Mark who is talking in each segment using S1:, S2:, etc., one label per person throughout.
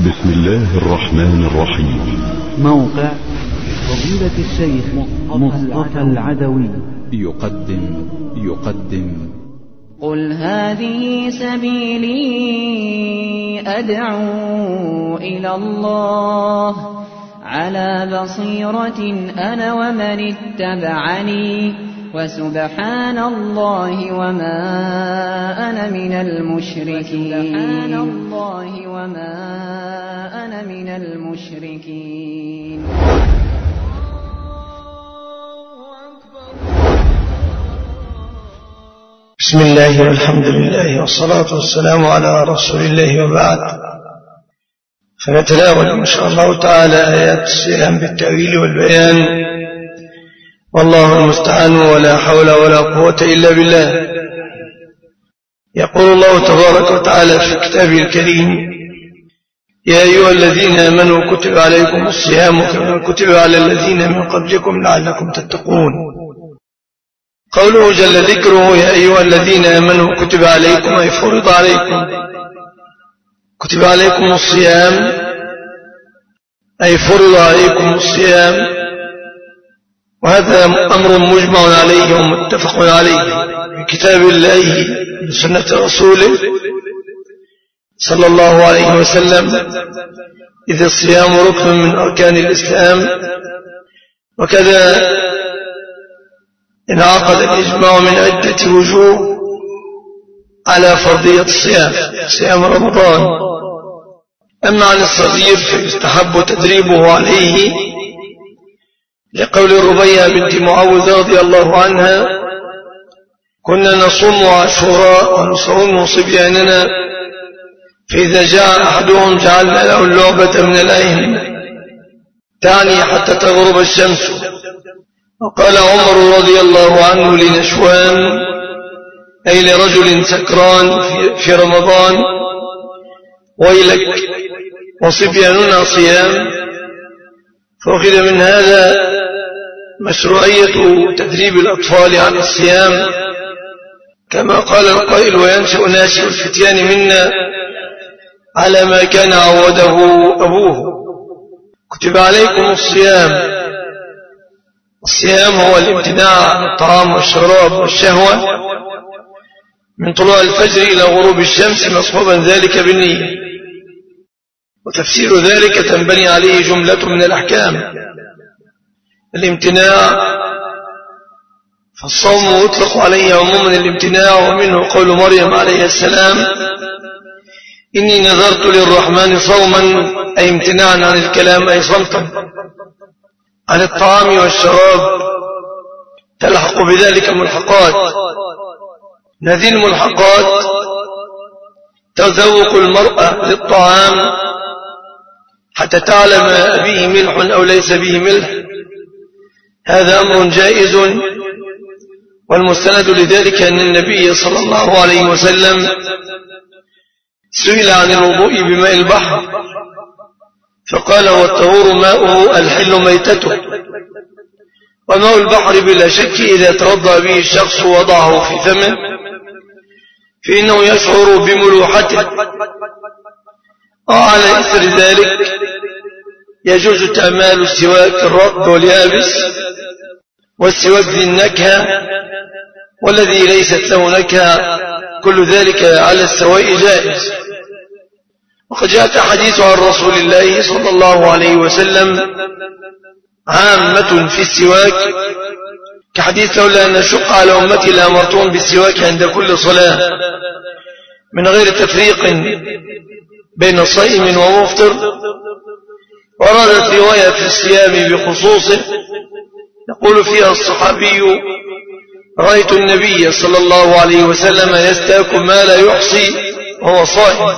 S1: بسم الله الرحمن الرحيم.
S2: موقع فضيلة الشيخ مصطفى العدوي.
S1: يقدم يقدم.
S3: قل هذه سبيلي أدعو إلى الله. على بصيرة أنا ومن اتبعني. وسبحان الله وما أنا من المشركين. سبحان الله وما من المشركين.
S4: بسم الله والحمد لله والصلاة والسلام على رسول الله وبعد. فنتناول إن شاء الله تعالى آيات الصيام بالتأويل والبيان. والله المستعان ولا حول ولا قوة إلا بالله. يقول الله تبارك وتعالى في كتابه الكريم يا أيها الذين آمنوا كتب عليكم الصيام كما كتب على الذين من قبلكم لعلكم تتقون. قوله جل ذكره يا أيها الذين آمنوا كتب عليكم أي فرض عليكم. كتب عليكم الصيام أي فرض عليكم الصيام. وهذا أمر مجمع عليه ومتفق عليه. في كتاب الله وسنة رسوله صلى الله عليه وسلم إذ الصيام ركن من أركان الإسلام. وكذا انعقد الإجماع من عدة وجوه على فرضية الصيام صيام رمضان. أما عن الصغير فيستحب تدريبه عليه لقول الربيع بنت معوذ رضي الله عنها كنا نصوم عاشوراء ونصوم صبياننا فإذا جاء أحدهم جعلنا له اللعبة من العين تعني حتى تغرب الشمس. وقال عمر رضي الله عنه لنشوان أي لرجل سكران في رمضان ويلك وصبياننا صيام. فأخذ من هذا مشروعية تدريب الأطفال على الصيام. كما قال القائل وينشأ ناشئ الفتيان منا على ما كان عوده أبوه. كتب عليكم الصيام. الصيام هو الامتناع عن الطعام والشراب والشهوة. من طلوع الفجر إلى غروب الشمس مصحوبا ذلك بالنية. وتفسير ذلك تنبني عليه جملة من الأحكام. الامتناع فالصوم يطلق عليه عموما الامتناع ومنه قول مريم عليه السلام إني نذرت للرحمن صوما أي امتناعا عن الكلام أي صمتا عن الطعام والشراب. تلحق بذلك ملحقات. هذه الملحقات. تذوق المرأة للطعام حتى تعلم به ملح أو ليس به ملح. هذا أمر جائز. والمستند لذلك أن النبي صلى الله عليه وسلم سئل عن الوضوء بماء البحر. فقال والطهور ماؤه الحل ميتته. وماء البحر بلا شك إذا ترضى به الشخص وضعه في فمه فإنه يشعر بملوحته وعلى إثر ذلك يجوز تعمال السواك الرطب واليابس والسواك ذي النكهة. والذي ليست له نكهة كل ذلك على السواء جائز. وقد جاءت حديث عن رسول الله صلى الله عليه وسلم عامة في السواك. كحديث لولا أن نشق على أمتي لأمرتهم بالسواك عند كل صلاة من غير تفريق بين صائم ومفطر. وردت رواية في الصيام بخصوصه يقول فيها الصحابي رأيت النبي صلى الله عليه وسلم يستاك ما لا يحصي وهو صائم.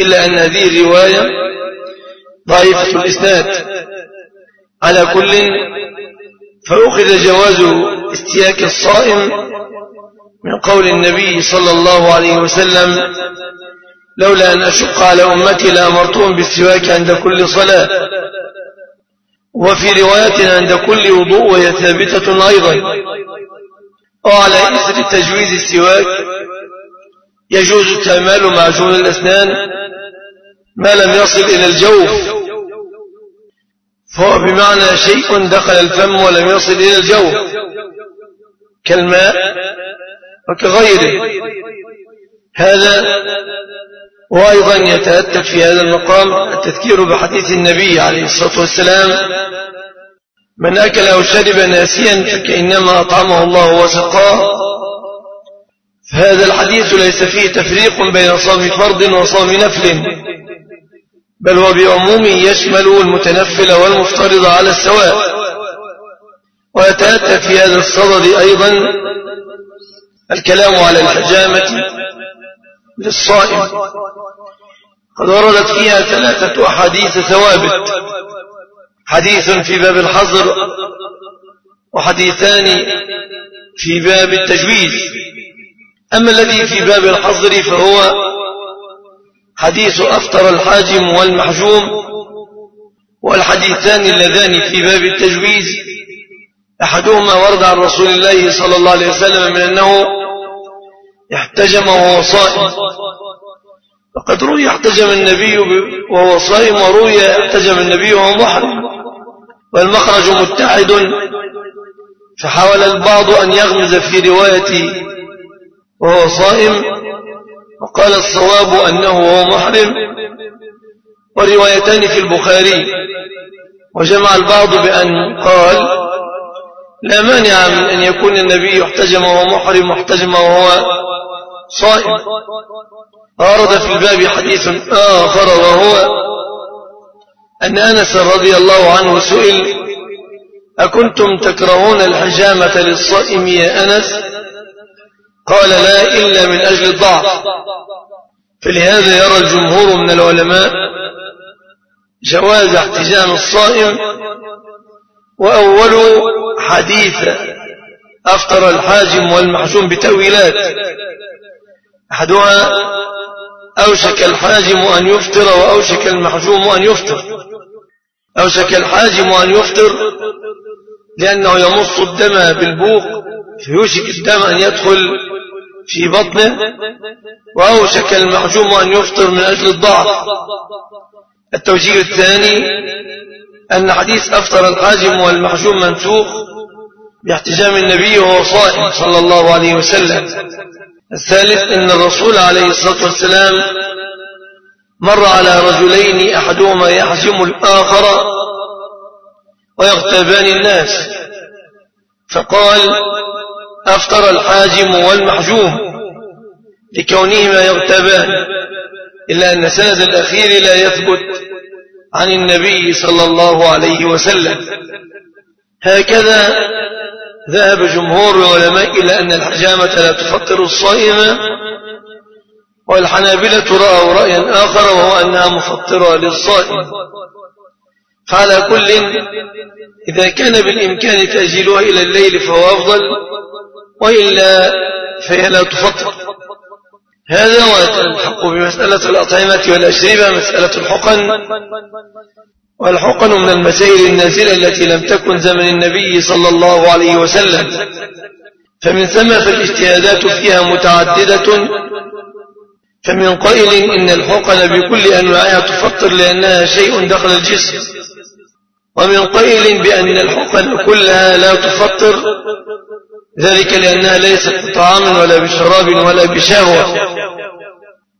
S4: إلا أن هذه الرواية ضعيفة الإسناد. على كل فأخذ جواز استياك الصائم من قول النبي صلى الله عليه وسلم لولا أن أشق على أمتي لأمرتهم بالسواك عند كل صلاة. وفي رواية عند كل وضوء وهي ثابتة أيضا. وعلى إثر تجويز السواك يجوز استعمال معجون الأسنان ما لم يصل إلى الجوف. فهو بمعنى شيء دخل الفم ولم يصل إلى الجوف. كالماء وكغيره. هذا وأيضا يتأتى في هذا المقام التذكير بحديث النبي عليه الصلاة والسلام من أكل أو شرب ناسيا فكإنما أطعمه الله وسقاه. فهذا الحديث ليس فيه تفريق بين صوم فرض وصوم نفل بل هو بعمومه يشمل المتنفل والمفترض على السواء. ويتأتى في هذا الصدد أيضا الكلام على الحجامة للصائم. قد وردت فيها ثلاثة أحاديث ثوابت. حديث في باب الحظر وحديثان في باب التجويز. أما الذي في باب الحظر فهو حديث أفطر الحاجم والمحجوم والحديثان اللذان في باب التجويز. أحدهما ورد عن رسول الله صلى الله عليه وسلم من أنه احتجم وهو صائم. وقد روي احتجم النبي وهو صائم وروي احتجم النبي وهو محرم. والمخرج متحد. فحاول البعض أن يغمز في رواية وهو صائم وقال الصواب أنه هو محرم. وروايتان في البخاري. وجمع البعض بأن قال لا مانع من أن يكون النبي احتجم وهو محرم واحتجم وهو صائم. ورد في الباب حديث آخر وهو أن أنس رضي الله عنه سئل أكنتم تكرهون الحجامة للصائم يا أنس؟ قال لا إلا من أجل الضعف. فلهذا يرى الجمهور من العلماء جواز احتجام الصائم وأول حديث أفطر الحاجم والمحجوم بتأويلات. أحدها أوشك الحاجم أن يفطر وأوشك المحجوم أن يفطر. أوشك الحاجم أن يفطر لأنه يمص الدم بالبوق فيوشك الدم أن يدخل في بطنه وأوشك المحجوم أن يفطر من أجل الضعف. التوجيه الثاني أن حديث أفطر الحاجم والمحجوم منسوخ باحتجام النبي وهو صلى الله عليه وسلم. الثالث أن الرسول عليه الصلاة والسلام مر على رجلين أحدهما يحجم الآخر ويغتابان الناس. فقال أفطر الحاجم والمحجوم لكونهما يغتابان إلا أن سند الأخير لا يثبت عن النبي صلى الله عليه وسلم. هكذا ذهب جمهور العلماء إلى أن الحجامة لا تفطر الصائم والحنابلة رأوا رأيا آخر وهو أنها مفطرة للصائم. فعلى كل إذا كان بالإمكان تأجيلها إلى الليل فهو أفضل وإلا فهي لا تفطر. هذا والحق بمسألة الأطعمة والأشربة مسألة الحقن. والحقن من المسائل النازلة التي لم تكن زمن النبي صلى الله عليه وسلم. فمن ثم فالاجتهادات فيها متعددة. فمن قائل إن الحقن بكل أنواعها تفطر لأنها شيء دخل الجسم. ومن قائل بأن الحقن كلها لا تفطر ذلك لأنها ليست طعاما ولا بشراب ولا بشهوة.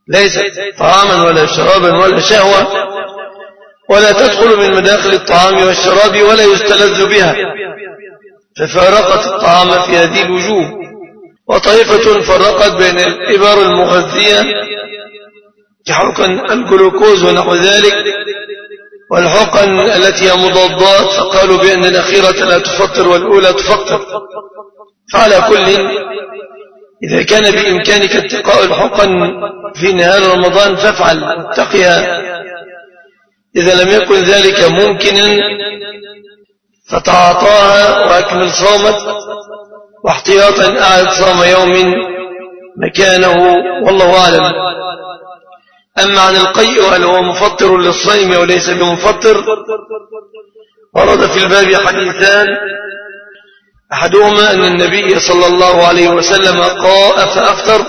S4: ليست طعاما ولا شرابا ولا شهوة. ولا تدخل من مداخل الطعام والشراب ولا يستلذ بها. ففارقت الطعام في هذه الوجوه. وطائفة فرقت بين الإبر المغذية كحقن الجلوكوز ونحو ذلك والحقن التي هي مضادات فقالوا بأن الأخيرة لا تفطر والأولى تفطر. فعلى كل إذا كان بإمكانك اتقاء الحقن في نهار رمضان فافعل اتقها إذا لم يكن ذلك ممكنا فتعاطاها وأكمل صومك. واحتياطا أعد صوم يوم مكانه والله أعلم. أما عن القيء هل هو مفطر للصيم وليس بمفطر. ورد في الباب حديثان. أحدهما أن النبي صلى الله عليه وسلم قاء فأفطر.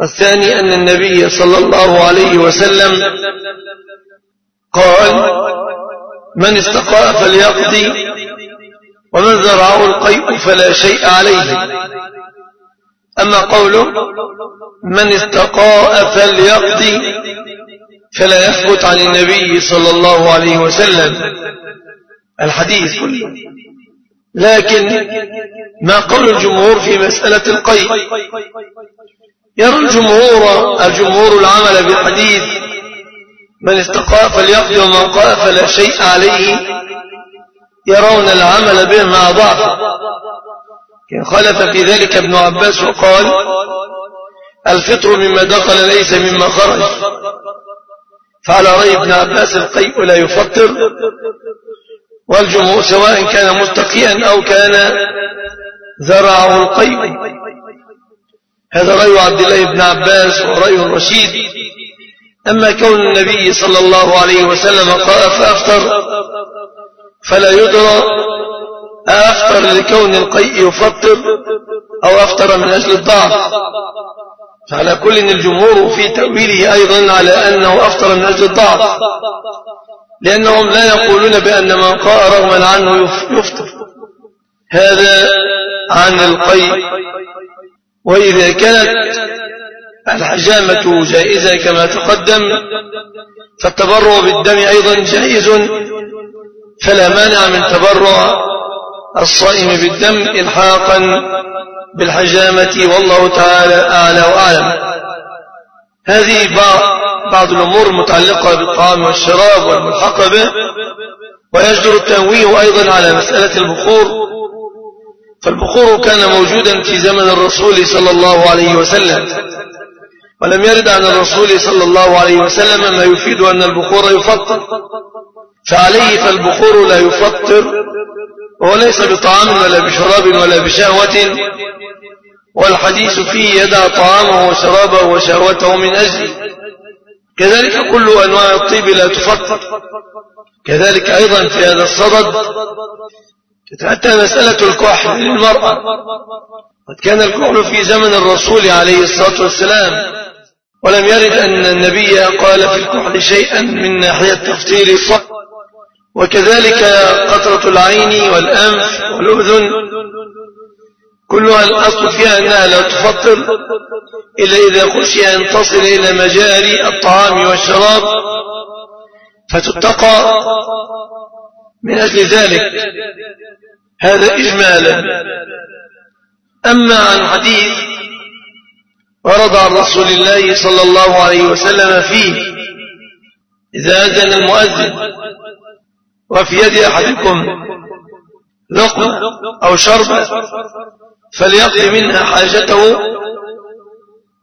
S4: والثاني أن النبي صلى الله عليه وسلم قال من استقاء فليقضي ومن زرعه القيء فلا شيء عليه. أما قوله من استقاء فليقضي فلا يثبت عن النبي صلى الله عليه وسلم. الحديث كله لكن ما قول الجمهور في مسألة القيء؟ يرى الجمهور الجمهور العمل بالحديث من استقاء فليقضي ومن قاء فلا شيء عليه. يرون العمل به مع ضعف كان خلف في ذلك ابن عباس وقال الفطر مما دخل ليس مما خرج. فعلى رأي ابن عباس القيء لا يفطر. والجمهور سواء كان مستقيا أو كان زرعه القيء. هذا رأي عبد الله بن عباس ورأي الرشيد. أما كون النبي صلى الله عليه وسلم قال فأفطر فلا يدرى أفطر لكون القيء يفطر أو أفطر من أجل الضعف فعلى كل الجمهور في تأويله أيضا على أنه أفطر من أجل الضعف لأنهم لا يقولون بأن من قاء رغما عنه يفطر. هذا عن القيء. وإذا كانت الحجامة جائزة كما تقدم فالتبرع بالدم أيضا جائز. فلا مانع من تبرع الصائم بالدم إلحاقا بالحجامة والله تعالى أعلى وأعلم. هذه بعض الأمور المتعلقة بالطعام والشراب والملحقة به ويجدر التنويه أيضا على مسألة البخور. فالبخور كان موجودا في زمن الرسول صلى الله عليه وسلم. ولم يرد عن الرسول صلى الله عليه وسلم ما يفيد أن البخور يفطر. فعليه فالبخور لا يفطر وهو ليس بطعام ولا بشراب ولا بشهوة والحديث فيه يدع طعامه وشرابه وشهوته من أجله كذلك كل أنواع الطيب لا تفطر. كذلك أيضا في هذا الصدد حتى مسألة الكحل للمرأة. قد كان الكحل في زمن الرسول عليه الصلاة والسلام ولم يرد أن النبي قال في الكحل شيئا من ناحية تفطير الصحر وكذلك قطرة العين والأنف والأذن. كلها الأصل فيها أنها لا تفطر إلا إذا خشي أن تصل إلى مجاري الطعام والشراب فتتقى من أجل ذلك. هذا إجمالا. أما عن حديث ورد عن رسول الله صلى الله عليه وسلم فيه إذا أذن المؤذن وفي يد أحدكم لقمة أو شربة فليقضي منها حاجته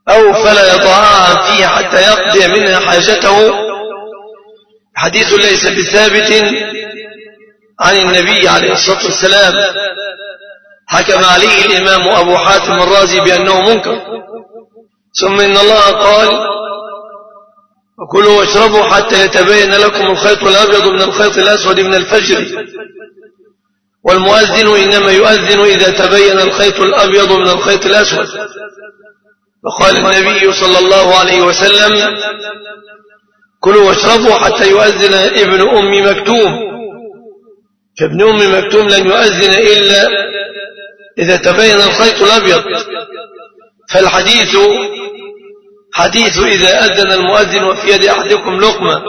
S4: أو فلا يضعها فيه حتى يقضي منها حاجته. حديث ليس بثابت عن النبي عليه الصلاة والسلام. حكم عليه الإمام أبو حاتم الرازي بأنه منكر. ثم إن الله قال وكلوا واشربوا حتى يتبين لكم الخيط الأبيض من الخيط الأسود من الفجر. والمؤذن إنما يؤذن إذا تبين الخيط الأبيض من الخيط الأسود. وقال النبي صلى الله عليه وسلم كلوا واشربوا حتى يؤذن ابن أم مكتوم. فابن أم مكتوم لن يؤذن إلا إذا تبين الخيط الأبيض. فالحديث حديث إذا أذن المؤذن وفي يد أحدكم لقمة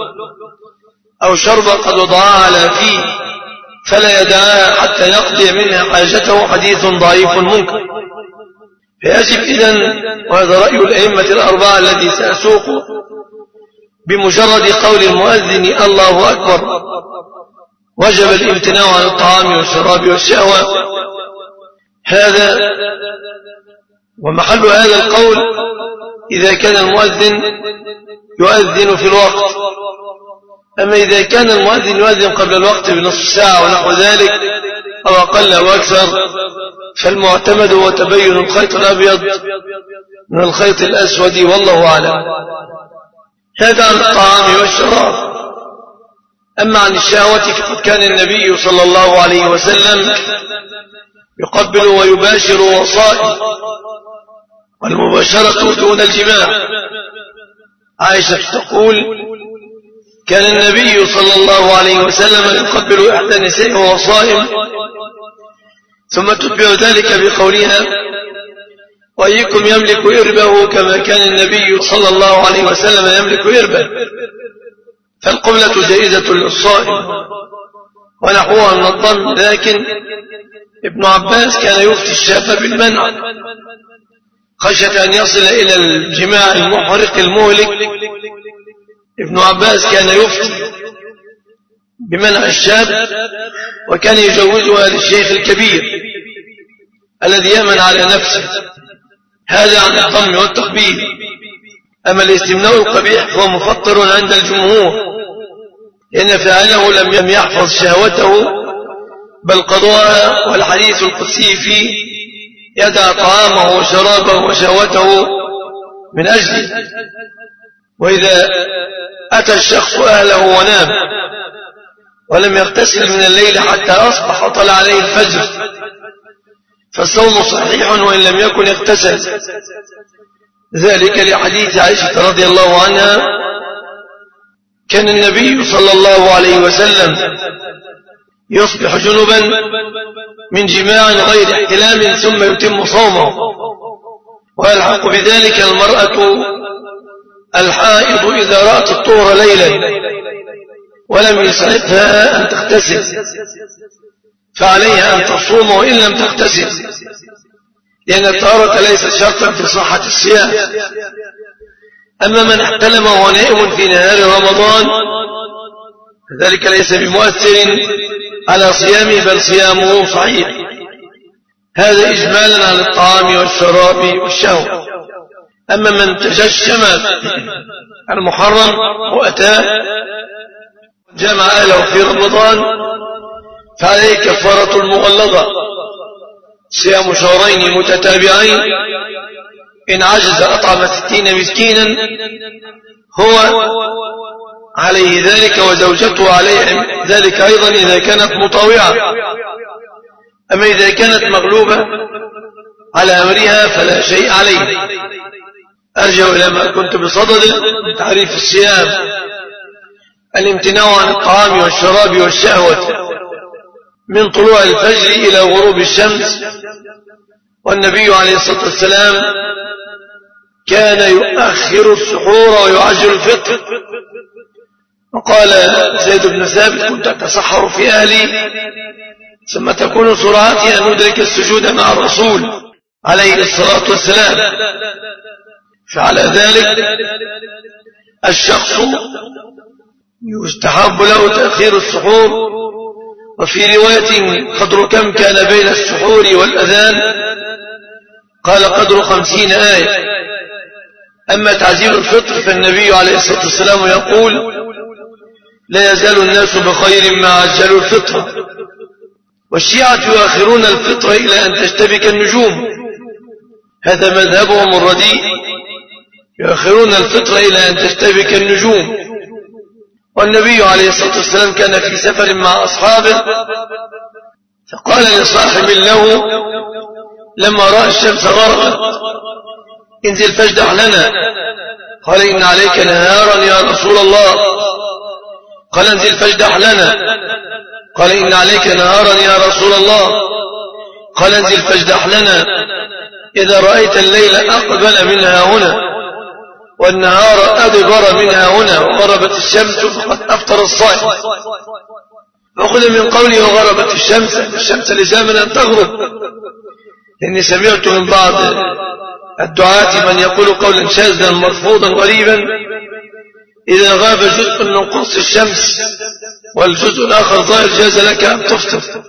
S4: أو شربة قد وضعها على فيه فلا يدعاها حتى يقضي منها حاجته حديث ضعيف منكر. فيجب إذن وهذا رأي الأئمة الأربعة الذي سأسوقه بمجرد قول المؤذن الله أكبر. وجب الامتناع عن الطعام والشراب والشهوة. هذا ومحل هذا القول إذا كان المؤذن يؤذن في الوقت. أما إذا كان المؤذن يؤذن قبل الوقت بنصف ساعة ونحو ذلك أو أقل أو أكثر فالمعتمد هو تبين الخيط الأبيض من الخيط الأسود والله أعلم. هذا عن الطعام والشراب. أما عن الشهوة فقد كان النبي صلى الله عليه وسلم يقبل ويباشر وصائم والمباشرة دون الجماع عائشة تقول كان النبي صلى الله عليه وسلم يقبل إحدى نسائه وهو صائم ثم تتبع ذلك بقولها وأيكم يملك إربه كما كان النبي صلى الله عليه وسلم يملك إربه. فالقبلة جائزة للصائم ونحوها من الضم لكن ابن عباس كان يفتي الشافة بالمنع. خشية أن يصل إلى الجماع المحرق المهلك. ابن عباس كان يفتي بمنع الشاب وكان يجوزها للشيخ الكبير الذي يمن على نفسه هذا عن الضم والتقبيل. أما الاستمناء القبيح فهو مفطر عند الجمهور. لأن فعله لم يحفظ شهوته بل قضاها والحديث القدسي فيه يدع طعامه وشرابه وشهوته من أجله. وإذا أتى الشخص أهله ونام ولم يغتسل من الليل حتى أصبح وطلع عليه الفجر فالصوم صحيح وإن لم يكن اغتسل. ذلك لحديث عائشة رضي الله عنها كان النبي صلى الله عليه وسلم يصبح جنبا من جماع غير احتلام ثم يتم صومه. ويلحق بذلك المرأة الحائض إذا رأت الطهر ليلا ولم يسعفها أن تغتسل فعليها أن تصوم وإن لم تغتسل لأن الطهارة ليست شرطا في صحة الصيام. أما من احتلم وهو نائم في نهار رمضان ذلك ليس بمؤثر على صيامه بل صيامه صحيح. هذا إجمالا على الطعام والشراب والشهوة أما من تجشم المحرم وأتاه جمع أهله في رمضان فعليه كفارة المغلظة صيام شهرين متتابعين. إن عجز أطعم ستين مسكينا هو عليه ذلك وزوجته عليه ذلك أيضا إذا كانت مطاوعة. أما إذا كانت مغلوبة على أمرها فلا شيء عليه. أرجع إلى ما كنت بصدد تعريف الصيام. الامتناع عن الطعام والشراب والشهوة. من طلوع الفجر إلى غروب الشمس. والنبي عليه الصلاة والسلام كان يؤخر السحور ويعجل الفطر. وقال زيد بن ثابت كنت أتسحر في أهلي. ثم تكون سرعتي أن أدرك السجود مع الرسول عليه الصلاة والسلام. فعلى ذلك الشخص يستحب له تأخير السحور. وفي رواية قدر كم كان بين السحور والأذان؟ قال قدر خمسين آية. أما تعزيل الفطر فالنبي عليه الصلاة والسلام يقول لا يزال الناس بخير ما عجلوا الفطر والشيعة يؤخرون الفطر إلى أن تشتبك النجوم. هذا مذهبهم الرديء. يؤخرون الفطر إلى أن تشتبك النجوم. والنبي عليه الصلاة والسلام كان في سفر مع أصحابه فقال لصاحب له لما رأى الشمس غربت انزل فاجدح لنا. قال إن عليك نهارا يا رسول الله. قال انزل فاجدح لنا. قال إن عليك نهارا يا رسول الله. قال انزل فاجدح لنا. إذا رأيت الليل أقبل منها هنا والنهار أدبر منها هنا وغربت الشمس فقد أفطر الصائم. فأخذ من قوله وغربت الشمس الشمس لزاما أن تغرب. لأني سمعت من بعض الدعاة من يقول قولا شاذا مرفوضا غريبا. إذا غاب جزء من قرص الشمس والجزء الآخر ظاهر جاز لك أن تفطر.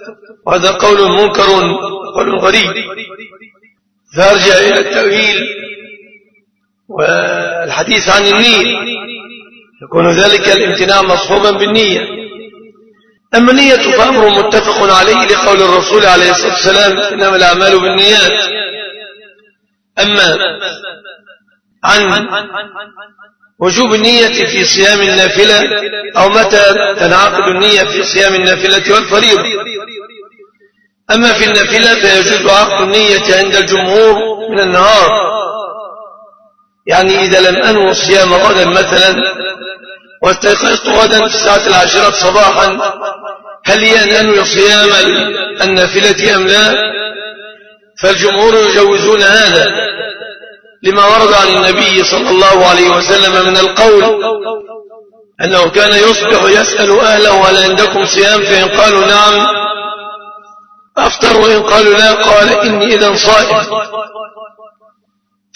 S4: وهذا قول منكر قول غريب. فأرجع إلى التأويل والحديث عن النية. يكون ذلك الامتناع مصحوبا بالنية. أما النية فأمر متفق عليه لقول الرسول عليه الصلاة والسلام إنما الأعمال بالنيات. أما عن وجوب النية في صيام النافلة أو متى تنعقد النية في صيام النافلة والفريضة. أما في النافلة فيجوز عقد النية عند الجمهور من النهار. يعني إذا لم أنو الصيام غدا مثلا واستيقظت غدا في الساعة العاشرة صباحا هل لي أن أنوي صيام النافلة أم لا؟ فالجمهور يجوزون هذا. لما ورد عن النبي صلى الله عليه وسلم من القول أنه كان يصبح يسأل أهله هل عندكم صيام؟ فإن قالوا نعم. أفطر وإن قالوا لا قال إني إذا صائم.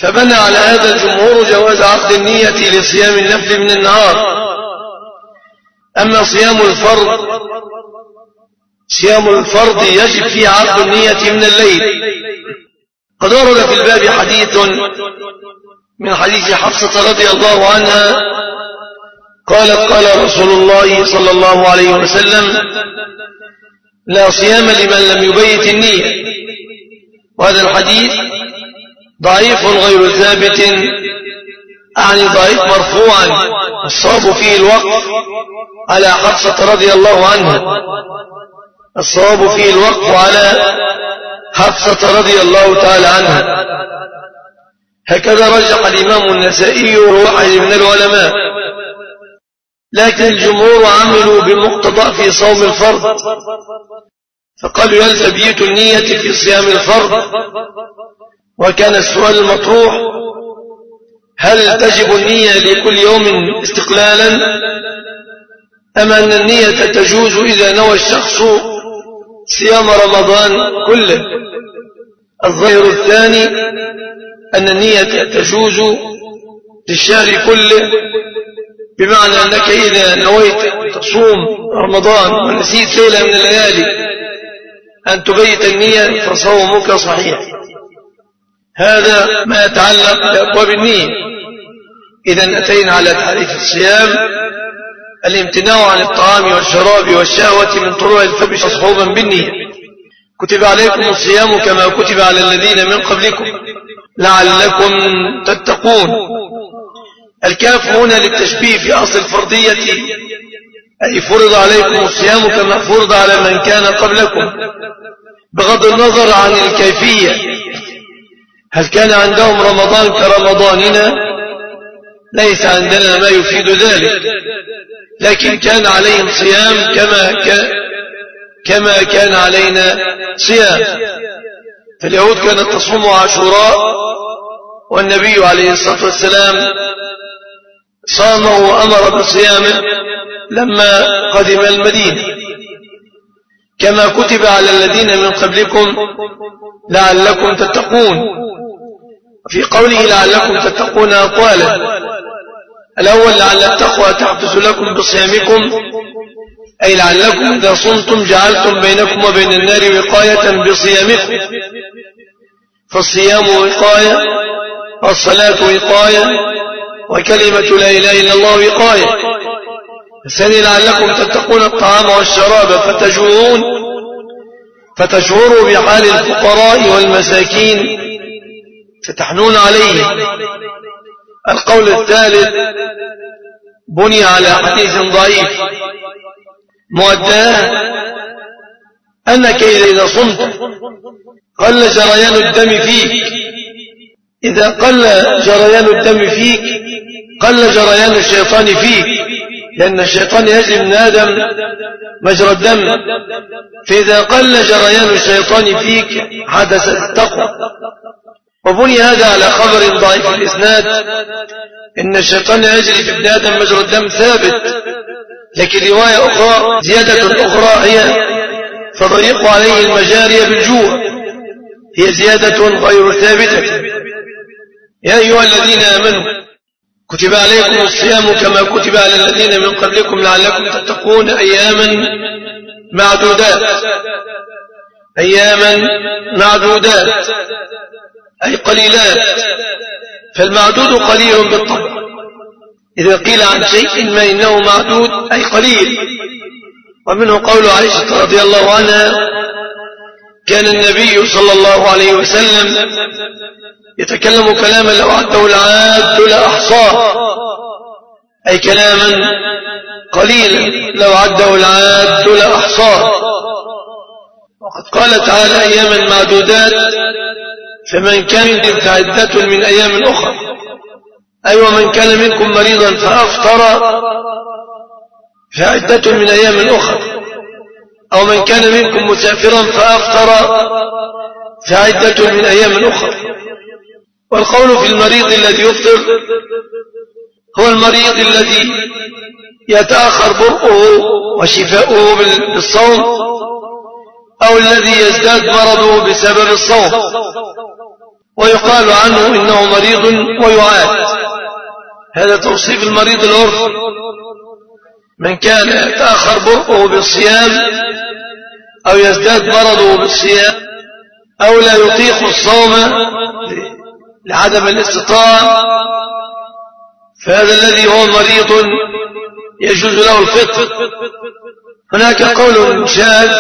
S4: فبنى على هذا الجمهور جواز عقد النية لصيام النفل من النهار. أما صيام الفرض صيام الفرض يجب فيه عقد النية من الليل. قد ورد في الباب حديث من حديث حفصة رضي الله عنها قالت قال رسول الله صلى الله عليه وسلم لا صيام لمن لم يبيت النية. وهذا الحديث ضعيف غير ثابت أعني ضعيف مرفوعا الصواب فيه الوقف على حفصة رضي الله عنها. الصواب فيه الوقف على حفصة رضي الله تعالى عنها. هكذا رجح الإمام النسائي وواحد من العلماء. لكن الجمهور عملوا بمقتضى في صوم الفرض. فقالوا يلزم بيت النية في صيام الفرض. وكان السؤال المطروح هل تجب النية لكل يوم استقلالا؟ أم أن النية تجوز إذا نوى الشخص صيام رمضان كله. الظاهر الثاني أن النية تجوز للشهر كله بمعنى أنك إذا نويت تصوم رمضان ونسيت ليلة من الليالي أن تبيت النية فصومك صحيح. هذا ما يتعلق بأبواب النية. إذا أتينا على تعريف الصيام. الامتناع عن الطعام والشراب والشهوة من طلوع الفجر مصحوبا بالنية. كتب عليكم الصيام كما كتب على الذين من قبلكم. لعلكم تتقون. الكاف هنا للتشبيه في أصل الفرضية. أي فرض عليكم الصيام كما فرض على من كان قبلكم. بغض النظر عن الكيفية. هل كان عندهم رمضان كرمضاننا؟ ليس عندنا ما يفيد ذلك. لكن كان عليهم صيام كما كما كان علينا صيام. فاليهود كانت تصوم عاشوراء والنبي عليه الصلاة والسلام صامه وأمر بصيامه لما قدم المدينة. كما كتب على الذين من قبلكم لعلكم تتقون. في قوله لعلكم تتقون أقوالا. الأول لعل التقوى تحدث لكم بصيامكم أي لعلكم إذا صمتم جعلتم بينكم وبين النار وقاية بصيامكم. فالصيام وقاية والصلاة وقاية وكلمة لا إله إلا الله وقاية. الثاني لعلكم تتقون الطعام والشراب فتجوعون فتشعروا بحال الفقراء والمساكين. فتحنون عليهم القول الثالث بني على حديث ضعيف. مؤداه أنك إذا صمت قل جريان الدم فيك. إذا قل جريان الدم فيك قل جريان الشيطان فيك. لأن الشيطان يجري من آدم مجرى الدم. فإذا قل جريان الشيطان فيك حدث التقوى. وبني هذا على خبر ضعيف الإسناد. إن الشيطان يجري في ابن آدم مجرى الدم ثابت. لكن رواية أخرى زيادة أخرى هي فضيق عليه المجاري بالجوع. هي زيادة غير ثابتة. يا أيها الذين آمنوا كتب عليكم الصيام كما كتب على الذين من قبلكم لعلكم تتقون أياما معدودات. أياما معدودات. أي قليلات. فالمعدود قليل بالطبع. إذا قيل عن شيء ما إنه معدود أي قليل. ومنه قول عائشة رضي الله عنها كان النبي صلى الله عليه وسلم يتكلم كلاما لو عده العاد لأحصاه أي كلاما قليلا لو عده العاد لأحصاه وقد قال تعالى أياما معدودات فمن كان فعدة من أيام أخرى أي أيوة ومن كان منكم مريضا فأفطر فعدة من أيام أخرى أو من كان منكم مسافرا فأفطر فعدة من أيام أخرى والقول في المريض الذي يفطر هو المريض الذي يتأخر برؤه وشفاؤه بالصوم أو الذي يزداد مرضه بسبب الصوم. ويقال عنه إنه مريض ويعاد هذا توصيف المريض العرف من كان يتأخر برؤه بالصيام أو يزداد مرضه بالصيام أو لا يطيق الصوم لعدم الاستطاعة فهذا الذي هو مريض يجوز له الفطر. هناك قول شاذ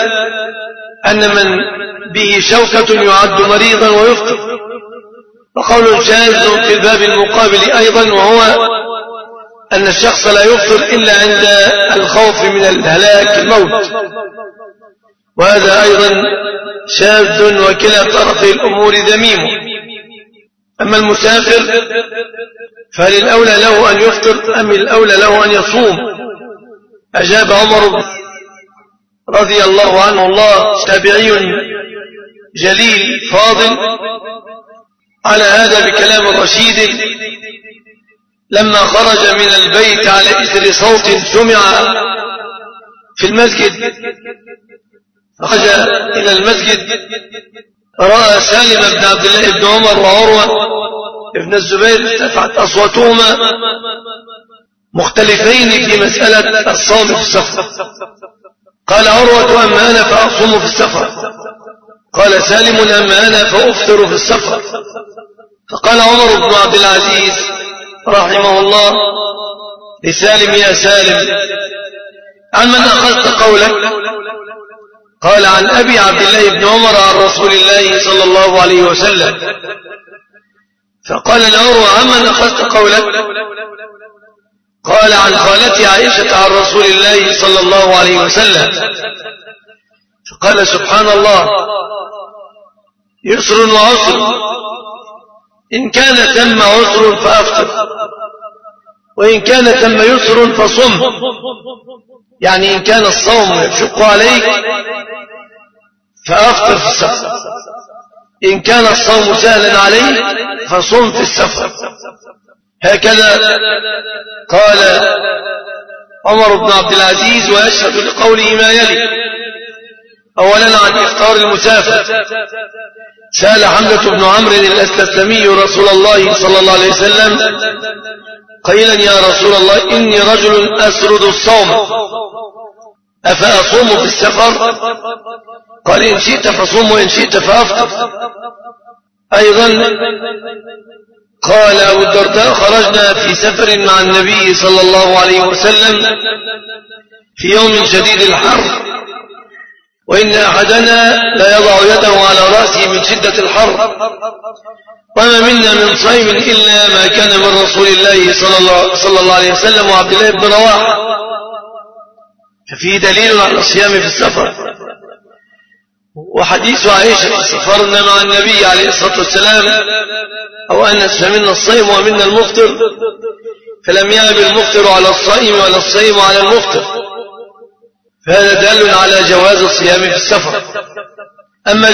S4: أن من به شوكة يعد مريضا ويفطر. وقول شاذ في الباب المقابل أيضا وهو أن الشخص لا يفطر إلا عند الخوف من الهلاك الموت. وهذا أيضا شاذ وكلا طرفي الأمور ذميم. أما المسافر فهل الأولى له أن يفطر أم الأولى له أن يصوم. أجاب عمر رضي الله عنه الله تابعي جليل فاضل. على هذا بكلام رشيد لما خرج من البيت على إثر صوت سمع في المسجد خرج إلى المسجد رأى سالم بن عبد الله بن عمر وعروة ابن الزبير ارتفعت أصواتهما مختلفين في مسألة الصوم في السفر. قال عروة أما أنا فأصوم في السفر. قال سالم أما أنا فأفطر في السفر. فقال عمر بن عبد العزيز رحمه الله لسالم يا سالم عن من أخذت قولك؟ قال عن أبي عبد الله بن عمر عن رسول الله صلى الله عليه وسلم. فقال العروة عن من أخذت قولك؟ قال عن خالتي عائشة عن رسول الله صلى الله عليه وسلم. فقال سبحان الله يسر وعسر إن كان تم عسر فأفطر. وإن كان تم يسر فصم. يعني إن كان الصوم يشق عليك فأفطر في السفر. إن كان الصوم سهلا عليك فصم في السفر. هكذا قال عمر بن عبد العزيز ويشهد لقوله ما يلي. أولا عن إفطار المسافر. سأل حمزة بن عمرو الأسلمي رسول الله صلى الله عليه وسلم قيلا يا رسول الله إني رجل أسرد الصوم. أفأصوم في السفر؟ قال إن شئت فصوم وإن شئت فأفطر. أيضا قال أبو الدرداء خرجنا في سفر مع النبي صلى الله عليه وسلم في يوم شديد الحر. وإن أحدنا لا يضع يده على رأسه من شدة الحر. وما منا من صيم إلا ما كان من رسول الله صلى الله, صلى الله عليه وسلم وعبد الله بن رواحة. ففيه دليل على الصيام في السفر. وحديث عائشة سفرنا مع النبي عليه الصلاة والسلام أو أنس فمنا الصيم ومنا المفطر. فلم يأب المفطر على الصائم ولا الصيم على المفطر. فهذا دال على جواز الصيام في السفر. أما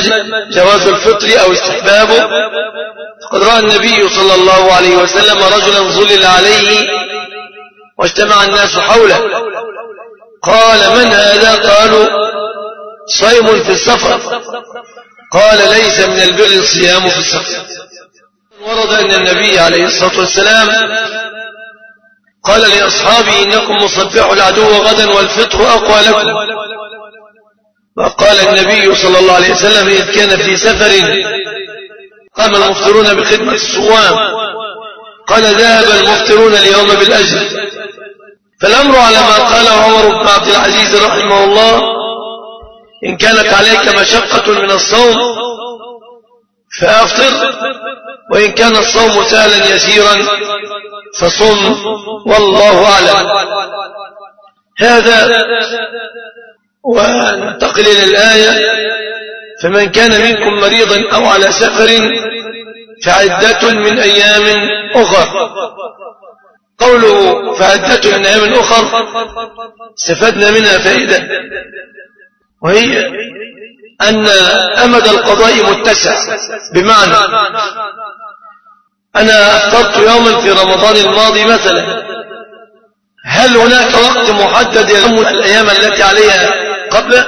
S4: جواز الفطر أو استحبابه فقد رأى النبي صلى الله عليه وسلم رجلا ظلل عليه واجتمع الناس حوله. قال من هذا؟ قالوا صيم في السفر. قال ليس من البر الصيام في السفر. ورد أن النبي عليه الصلاة والسلام قال لأصحابه إنكم مصبحوا العدو غدا والفطر أقوى لكم. وقال النبي صلى الله عليه وسلم إذ كان في سفر قام المفطرون بخدمة الصوام. قال ذهب المفطرون اليوم بالأجر. فالأمر على ما قال عمر بن عبد العزيز رحمه الله. إن كانت عليك مشقة من الصوم فأفطر وإن كان الصوم سهلا يسيرا فصم والله أعلم. هذا وننتقل إلى الآية. فمن كان منكم مريضا أو على سفر فعدة من أيام أخر. قوله فعدة من أيام أخر استفدنا منها فائدة. وهي أن أمد القضاء متسع بمعنى أنا أفطرت يوما في رمضان الماضي مثلا. هل هناك وقت محدد يتم الأيام التي عليها قبل؟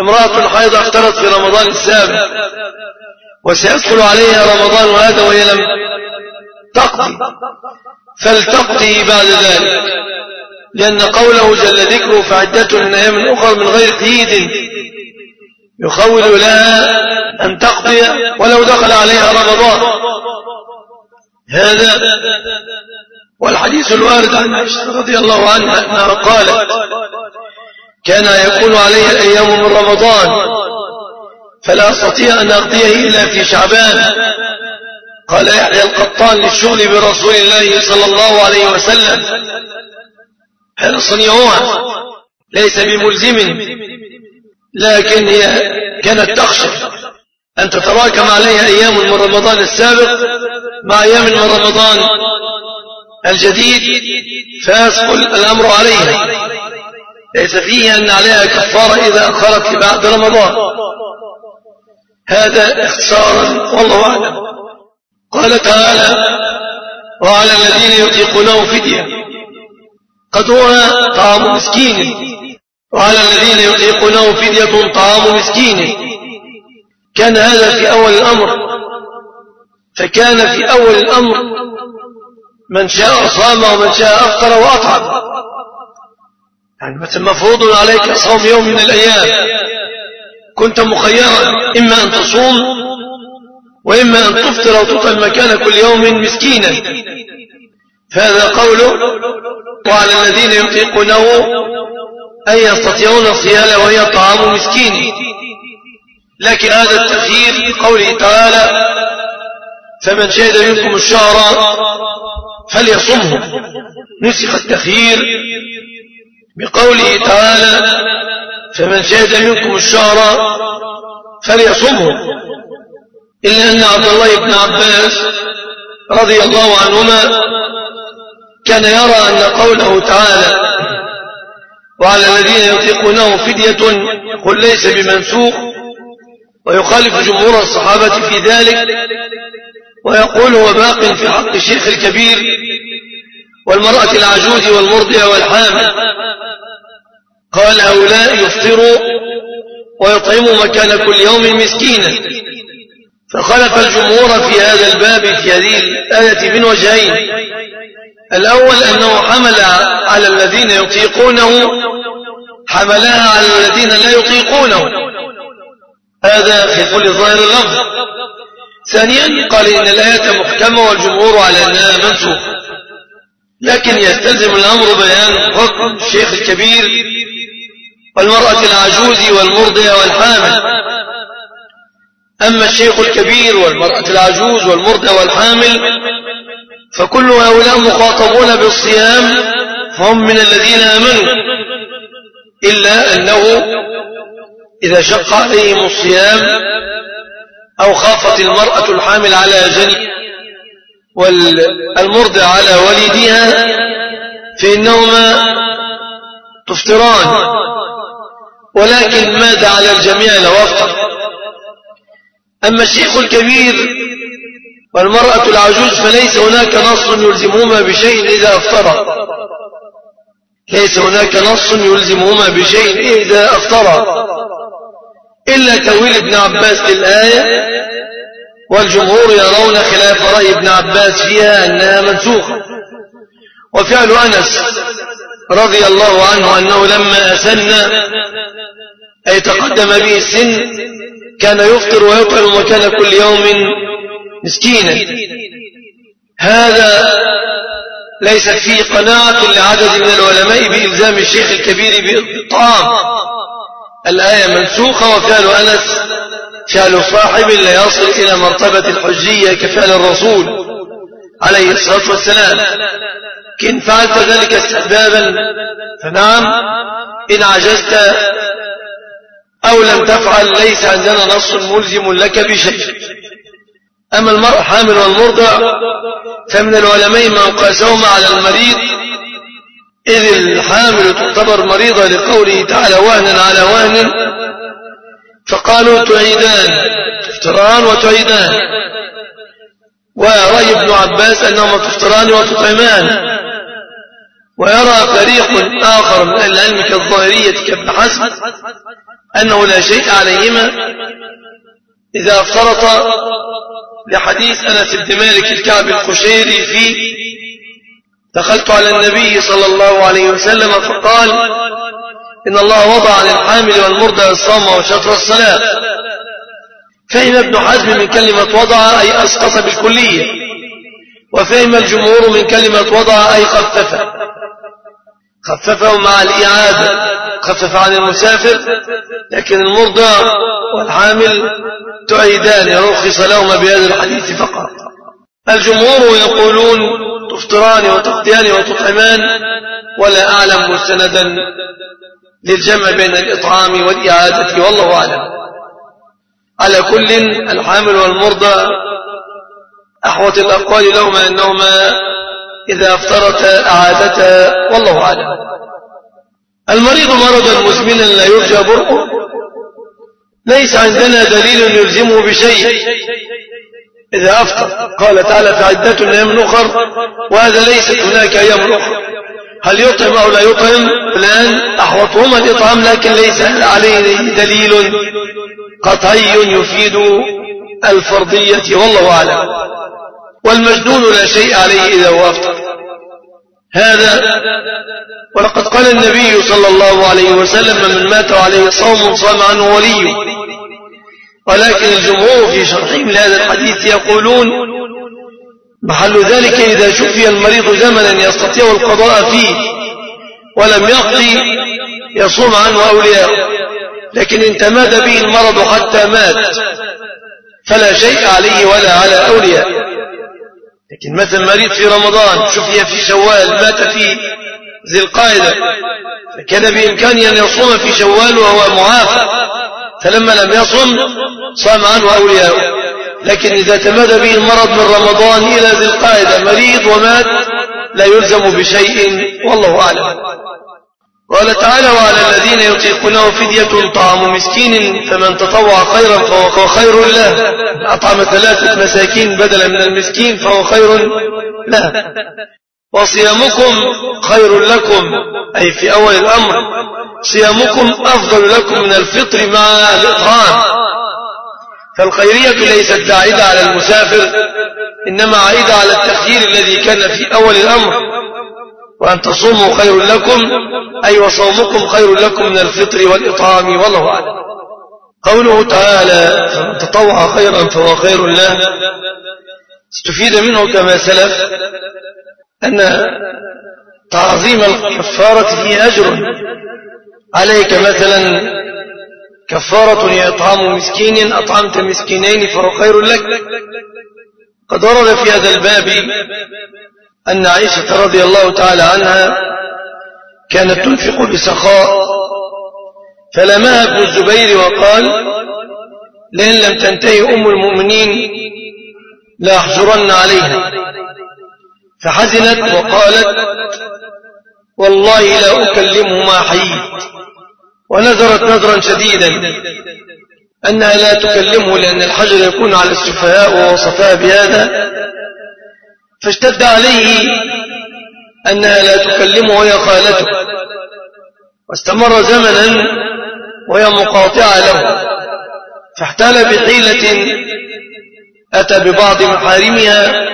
S4: امرأة حيضة افترت في رمضان السابق وسيدخل عليها رمضان هذا وهي لم تقضي. فلتقضي بعد ذلك. لأن قوله جل ذكره فعدة من أيام أخرى من غير قيد يخول لها أن تقضي ولو دخل عليها رمضان. هذا والحديث الوارد عن عائشة رضي الله عنها أنها قالت كان يكون علي الأيام من رمضان فلا أستطيع أن أقضيه إلا في شعبان. قال يحيى القطان للشغل برسول الله صلى الله عليه وسلم حرص يوما ليس بملزم. لكن هي كانت تخشى أن تتراكم عليها أيام من رمضان السابق مع أيام من رمضان الجديد فيسقل الأمر عليها. ليس فيه أن عليها كفارة إذا أخرت بعد رمضان. هذا اختصارا والله أعلم. قال تعالى وعلى الذين يطيقونه فدية. قدرها طعام مسكين. وعلى الذين يطيقونه فدية طعام مسكين. كان هذا في أول الأمر. فكان في أول الأمر من شاء صام ومن شاء أفطر وأطعم. يعني مثل مفروض عليك صوم يوم من الأيام. كنت مخيرا إما أن تصوم وإما أن تفطر أو تطعم مكان كل يوم مسكينا. فهذا قوله وعلى الذين يطيقونه أن يستطيعون الصيام وهي طعام مسكين. لكن هذا التخيير بقوله تعالى فمن شهد منكم الشهر فليصمه نسخ التخيير بقوله تعالى فمن شهد منكم الشهر فليصمه إلا أن عبد الله بن عباس رضي الله عنهما كان يرى أن قوله تعالى وعلى الذين يطيقونه فدية قل ليس بمنسوخ ويخالف جمهور الصحابة في ذلك. ويقول هو باق في حق الشيخ الكبير والمرأة العجوز والمرضع والحامل. قال هؤلاء يفطروا ويطعموا مكان كل يوم مسكينا. فخلف الجمهور في هذا الباب في هذه الآية من وجهين. الأول أنه حمل على الذين يطيقونه حملها على الذين لا يطيقونه. هذا في كل ظاهر اللفظ. ثانيا قال إن الآية محكمة والجمهور على أنها منسوخة. لكن يستلزم الأمر بيان حكم الشيخ الكبير والمرأة العجوز والمرضع والحامل. أما الشيخ الكبير والمرأة العجوز والمرضع والحامل فكل هؤلاء مخاطبون بالصيام فهم من الذين آمنوا إلا أنه إذا شق عليهم الصيام أو خافت المرأة الحامل على جني والمرضع على ولدها فإنهما تفطران. ولكن ماذا على الجميع لو أفطر أما الشيخ الكبير والمرأة العجوز فليس هناك نص يلزمهما بشيء إذا أفطر. ليس هناك نص يلزمهما بشيء إذا أفطر. إلا تأويل ابن عباس للآية والجمهور يرون خلاف رأي ابن عباس فيها أنها منسوخة. وفعل أنس رضي الله عنه أنه لما أسن أي تقدم به السن كان يفطر ويطعم مكان كل يوم مسكينا هذا ليست فيه قناعة لعدد من العلماء بإلزام الشيخ الكبير بالطعام الآية منسوخة وفعل أنس فعل صاحب لا يصل إلى مرتبة الحجية كفعل الرسول عليه الصلاة والسلام. كن فعلت ذلك استحبابا فنعم إن عجزت أو لم تفعل ليس عندنا نص ملزم لك بشيء. أما المرأة حامل والمرضع فمن العلماء من قاسهما على المريض إذ الحامل تعتبر مريضة لقوله تعالى وهنا على وهن فقالوا تعيدان تفطران وتعيدان. ورأي ابن عباس أنهما تفطران وتطعمان. ويرى فريق آخر من العلم كالظاهرية كابن حزم أنه لا شيء عليهما إذا افترط لحديث أنس بن مالك الكعب القشيري في دخلت على النبي صلى الله عليه وسلم فقال إن الله وضع للحامل والمرضى الصوم وشطر الصلاة. فهم ابن حزم من كلمة وضع أي أسقط بالكلية وفهم الجمهور من كلمة وضع أي خفف. خففه مع الإعادة خفف عن المسافر لكن المرضى والحامل تعيدان رخص لهما بهذا الحديث فقط. الجمهور يقولون تفطران وتقضيان وتطعمان ولا أعلم مستندا للجمع بين الإطعام والإعادة والله أعلم. على كل الحامل والمرضى أحوط الأقوال لهما أنهما إذا افترتا أعادتا والله أعلم. المريض مرضا مزمنا لا يرجى برؤه ليس عندنا دليل يلزمه بشيء. إذا أفطر. قال تعالى فعدة أيام أخر وهذا ليست هناك أيام أخر هل يطعم أو لا يطعم؟ الآن أحوطهما الإطعام لكن ليس عليه دليل قطعي يفيد الفرضية. والله أعلم. والمجنون لا شيء عليه إذا أفطر هذا ولقد قال النبي صلى الله عليه وسلم من مات عليه صوم صام عنه ولي. ولكن الجمهور في شرحهم لهذا الحديث يقولون محل ذلك إذا شفي المريض زمنا يستطيع القضاء فيه ولم يقضي يصوم عنه أولياء لكن إن تماد به المرض حتى مات فلا شيء عليه ولا على أولياء لكن مثل مريض في رمضان شفي في شوال مات في ذي القاعدة فكان بإمكانه أن يصوم في شوال وهو معافى فلما لم يصم صام عنه أولياءه. لكن إذا تماد به المرض من رمضان إلى ذي القاعدة مريض ومات لا يلزم بشيء والله أعلم. قال تعالى وعلى الذين يطيقونه فدية طعام مسكين فمن تطوع خيرا فهو خير له. أطعم ثلاثة مساكين بدلا من المسكين فهو خير له. وصيامكم خير لكم أي في أول الأمر. صيامكم أفضل لكم من الفطر مع الإطعام. فالخيرية ليست داعدة على المسافر إنما عائدة على التخيير الذي كان في أول الأمر. وأن تصوموا خير لكم أي وصومكم خير لكم من الفطر والإطعام والله أعلم. قوله تعالى فمن تطوع خيرا فهو خير له. استفيد منه كما سلف أن تعظيم الكفارة فيه أجر. عليك مثلا كفارة هي إطعام مسكين أطعمت مسكينين فهو خير لك. قد ورد في هذا الباب أن عائشة رضي الله تعالى عنها كانت تنفق بسخاء فلمها ابن الزبير وقال لئن لم تنتهي أم المؤمنين لأحجرن عليها. فحزنت وقالت والله لا أكلمه ما حييت ونذرت نذرا شديدا أنها لا تكلمه لأن الحجر يكون على السفهاء ووصفها بهذا فاشتد عليه أنها لا تكلمه وهي خالته واستمر زمنا وهي مقاطعة له فاحتال بحيلة أتى ببعض محارمها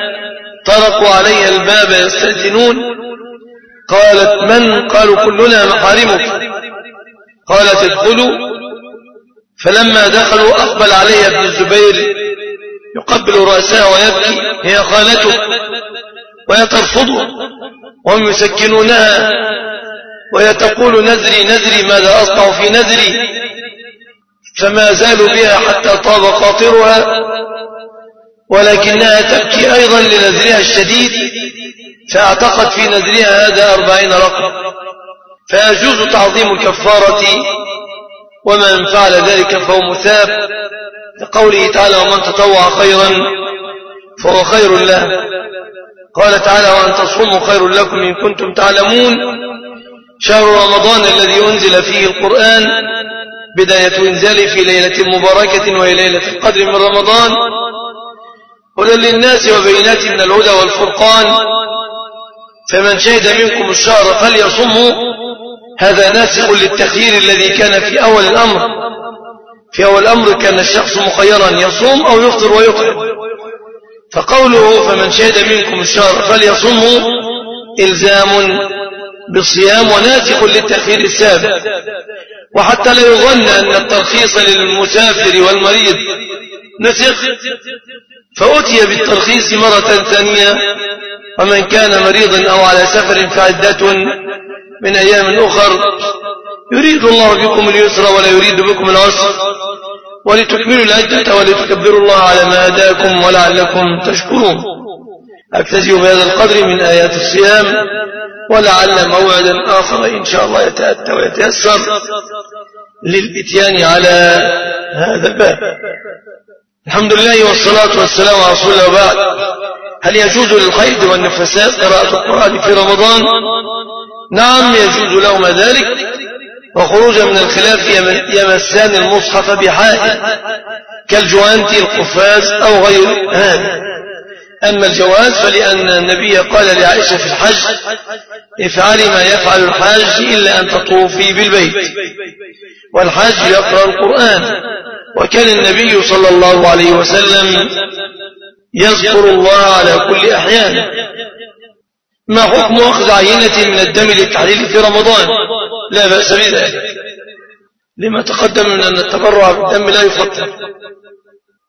S4: طرقوا عليها الباب يستأذنون قالت من؟ قالوا كلنا محارمك. قالت ادخلوا. فلما دخلوا أقبل عليها ابن الزبير يقبل رأسها ويبكي هي خالته وهي ترفضه وهم يسكنونها وهي تقول نذري نذري ماذا أصنع في نذري فما زالوا بها حتى طاب خاطرها ولكنها تبكي أيضا لنذرها الشديد فاعتقد في نذرها هذا أربعين رقم فيجوز تعظيم الكفارة ومن فعل ذلك فهو مثاب لقوله تعالى ومن تطوع خيرا فهو خير له. قال تعالى وأن تصوموا خير لكم إن كنتم تعلمون. شهر رمضان الذي أنزل فيه القرآن بداية إنزاله في ليلة مباركة وهي ليلة القدر من رمضان. هدى للناس وبينات من الهدى والفرقان. فمن شهد منكم الشهر فليصمه هذا ناسخ للتخيير الذي كان في أول الأمر. في أول الأمر كان الشخص مخيرا يصوم أو يفطر ويطعم. فقوله فمن شهد منكم الشهر فليصمه إلزام بالصيام وناسخ للتأخير السابق وحتى لا يظن أن الترخيص للمسافر والمريض نسخ فأتي بالترخيص مرة ثانية ومن كان مريضا أو على سفر فعدة من أيام أخر يريد الله بكم اليسر ولا يريد بكم العسر. ولتكملوا العدة ولتكبروا الله على ما هداكم ولعلكم تشكرون. أكتزي بهذا القدر من آيات الصيام ولعل موعدا آخر إن شاء الله يتأتى ويتيسر للإتيان على هذا الباب. الحمد لله والصلاة والسلام على رسول الله وبعد. هل يجوز للخيد والنفساء قراءة القرآن في رمضان؟ نعم يجوز لهما ذلك. وخروجا من الخلاف يمسان المصحف بحائل كالجوانتي القفاز أو غير هذا. أما الجواز فلأن النبي قال لعائشة في الحج افعلي ما يفعل الحاج إلا أن تطوفي بالبيت. والحاج يقرأ القرآن. وكان النبي صلى الله عليه وسلم يذكر الله على كل أحيان. ما حكم أخذ عينة من الدم للتحليل في رمضان؟ لا بأس بذلك لما تقدم من أن التبرع بالدم لا يفضل.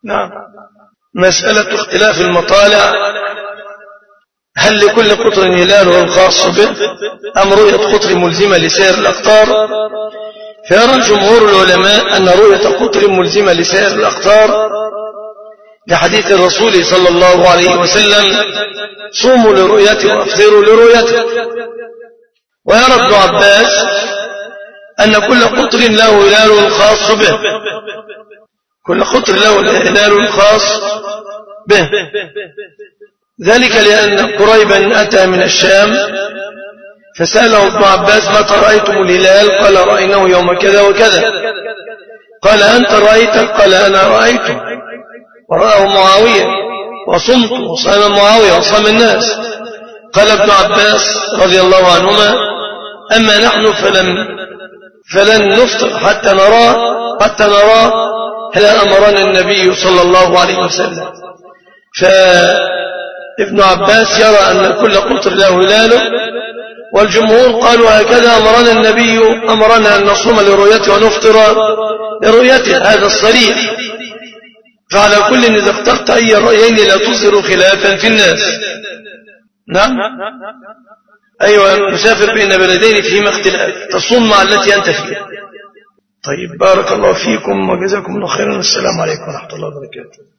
S4: نعم. مسألة اختلاف المطالع. هل لكل قطر هلال خاص به أم رؤية قطر ملزمة لسائر الأقطار؟ فيرى جمهور العلماء أن رؤية قطر ملزمة لسائر الأقطار لحديث الرسول صلى الله عليه وسلم صوموا لرؤيته وأفطروا لرؤيته ويرى ابن عباس أن كل قطر له هلال خاص به. كل قطر له هلال خاص به. ذلك لأن قريبا أتى من الشام فسأله ابن عباس متى رأيتم الهلال قال رأيناه يوم كذا وكذا. قال أنت رأيته قال أنا رأيته ورآه معاوية. وصمت. وصام معاوية. وصام الناس. قال ابن عباس رضي الله عنهما أما نحن فلن فلن نفطر حتى نرى حتى نرى هل أمرنا النبي صلى الله عليه وسلم. فابن عباس يرى أن كل قطر له هلاله والجمهور قالوا هكذا أمرنا النبي أمرنا أن نصوم لرؤيته ونفطر لرؤيته هذا الصريح. فعلى كل إذا اخترت أي رأيين لا تصدر خلافا في الناس. نعم. أيوة مسافر بين بلدين فيهما اختلاف مع التي أنت فيها. طيب بارك الله فيكم وجزاكم الله خيرا. السلام عليكم ورحمة الله وبركاته.